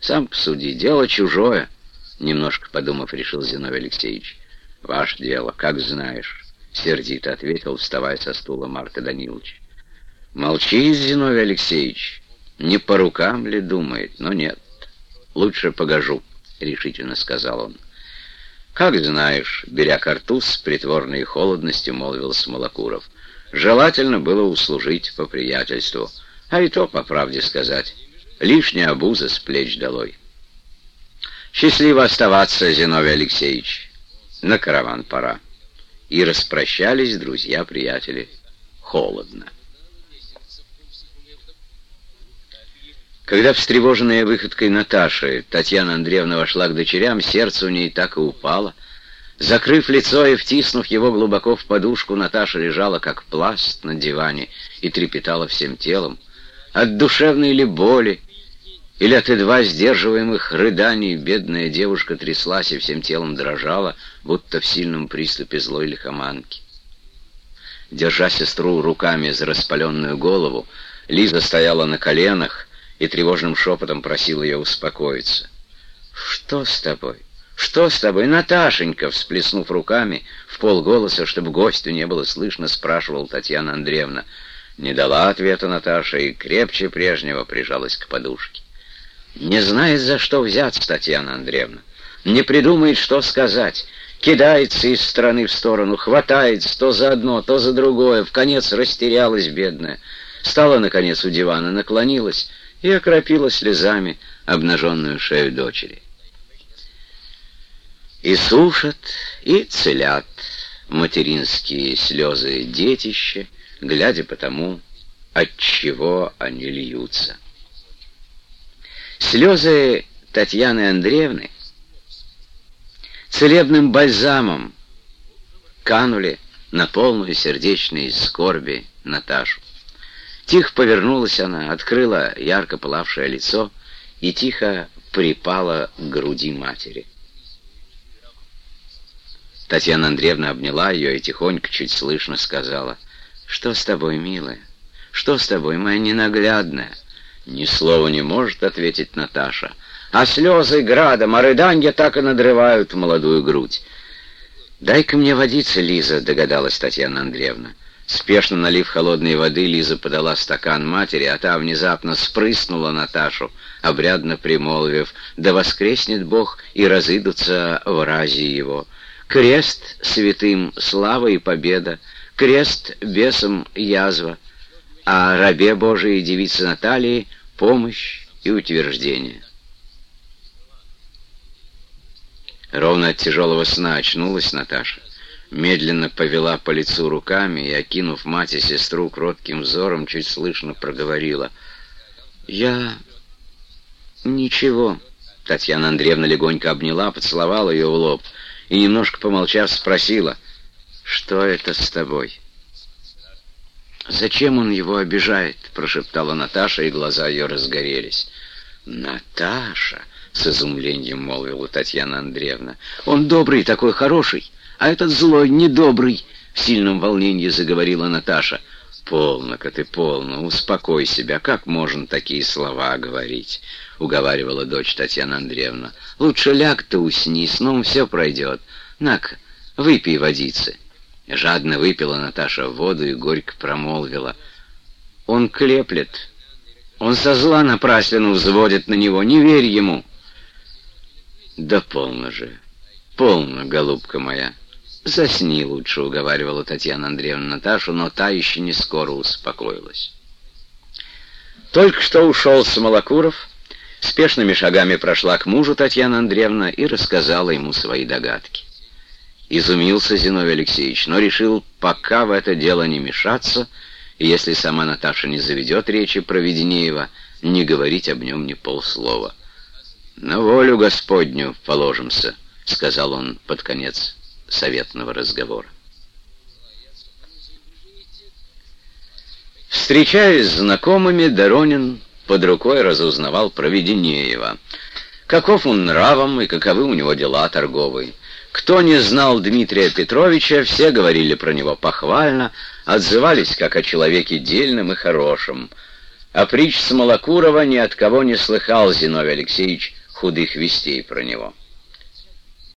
Сам посуди, дело чужое, немножко подумав, решил Зиновий Алексеевич. Ваше дело, как знаешь, сердито ответил, вставая со стула Марка Данилович. Молчи, Зиновий Алексеевич, не по рукам ли думает, но нет. Лучше погожу, решительно сказал он. Как знаешь, беря картуз с притворной холодностью, молвил Смолокуров. Желательно было услужить по приятельству, а и то, по правде сказать, лишняя обуза с плеч долой. Счастливо оставаться, Зиновий Алексеевич. На караван пора. И распрощались друзья-приятели холодно. Когда встревоженная выходкой Наташи Татьяна Андреевна вошла к дочерям, сердце у ней так и упало. Закрыв лицо и втиснув его глубоко в подушку, Наташа лежала как пласт на диване и трепетала всем телом. От душевной ли боли, или от едва сдерживаемых рыданий бедная девушка тряслась и всем телом дрожала, будто в сильном приступе злой лихоманки. Держа сестру руками за распаленную голову, Лиза стояла на коленах, и тревожным шепотом просил ее успокоиться. «Что с тобой? Что с тобой, Наташенька?» Всплеснув руками, в полголоса, чтобы гостю не было слышно, спрашивал Татьяна Андреевна. Не дала ответа Наташа и крепче прежнего прижалась к подушке. Не знает, за что взяться, Татьяна Андреевна. Не придумает, что сказать. Кидается из стороны в сторону, хватается то за одно, то за другое. В конец растерялась бедная. Стала, наконец, у дивана, наклонилась и окропила слезами обнаженную шею дочери. И сушат, и целят материнские слезы детище, глядя по тому, от чего они льются. Слезы Татьяны Андреевны целебным бальзамом канули на полную сердечной скорби Наташу. Тихо повернулась она, открыла ярко пылавшее лицо и тихо припала к груди матери. Татьяна Андреевна обняла ее и тихонько, чуть слышно сказала, «Что с тобой, милая? Что с тобой, моя ненаглядная?» Ни слова не может ответить Наташа, а слезы градом, а рыданья так и надрывают молодую грудь. «Дай-ка мне водиться, Лиза», — догадалась Татьяна Андреевна. Спешно налив холодной воды, Лиза подала стакан матери, а та внезапно спрыснула Наташу, обрядно примолвив, «Да воскреснет Бог, и разыдутся в разе его! Крест святым — слава и победа, крест бесом — язва, а рабе Божией девице Натальи — помощь и утверждение». Ровно от тяжелого сна очнулась Наташа медленно повела по лицу руками и, окинув мать и сестру кротким взором, чуть слышно проговорила. «Я... ничего». Татьяна Андреевна легонько обняла, поцеловала ее в лоб и, немножко помолчав, спросила, «Что это с тобой?» «Зачем он его обижает?» — прошептала Наташа, и глаза ее разгорелись. «Наташа!» — с изумлением молвила Татьяна Андреевна. «Он добрый, такой хороший а этот злой, недобрый, — в сильном волнении заговорила Наташа. «Полно-ка ты, полно, успокой себя, как можно такие слова говорить?» — уговаривала дочь Татьяна Андреевна. «Лучше ляг ты усни, сном все пройдет. На-ка, выпей водицы». Жадно выпила Наташа воду и горько промолвила. «Он клеплет. Он со зла напраслину взводит на него. Не верь ему». «Да полно же, полно, голубка моя». «Засни лучше», — уговаривала Татьяна Андреевна Наташу, но та еще не скоро успокоилась. Только что ушел Самолокуров, спешными шагами прошла к мужу Татьяна Андреевна и рассказала ему свои догадки. Изумился Зиновий Алексеевич, но решил пока в это дело не мешаться, и если сама Наташа не заведет речи про Веденеева, не говорить об нем ни полслова. «На волю Господню положимся», — сказал он под конец советного разговора. Встречаясь с знакомыми, Доронин под рукой разузнавал про Веденеева. Каков он нравом и каковы у него дела торговые. Кто не знал Дмитрия Петровича, все говорили про него похвально, отзывались как о человеке дельном и хорошем. А притч Смолокурова ни от кого не слыхал Зиновий Алексеевич худых вестей про него.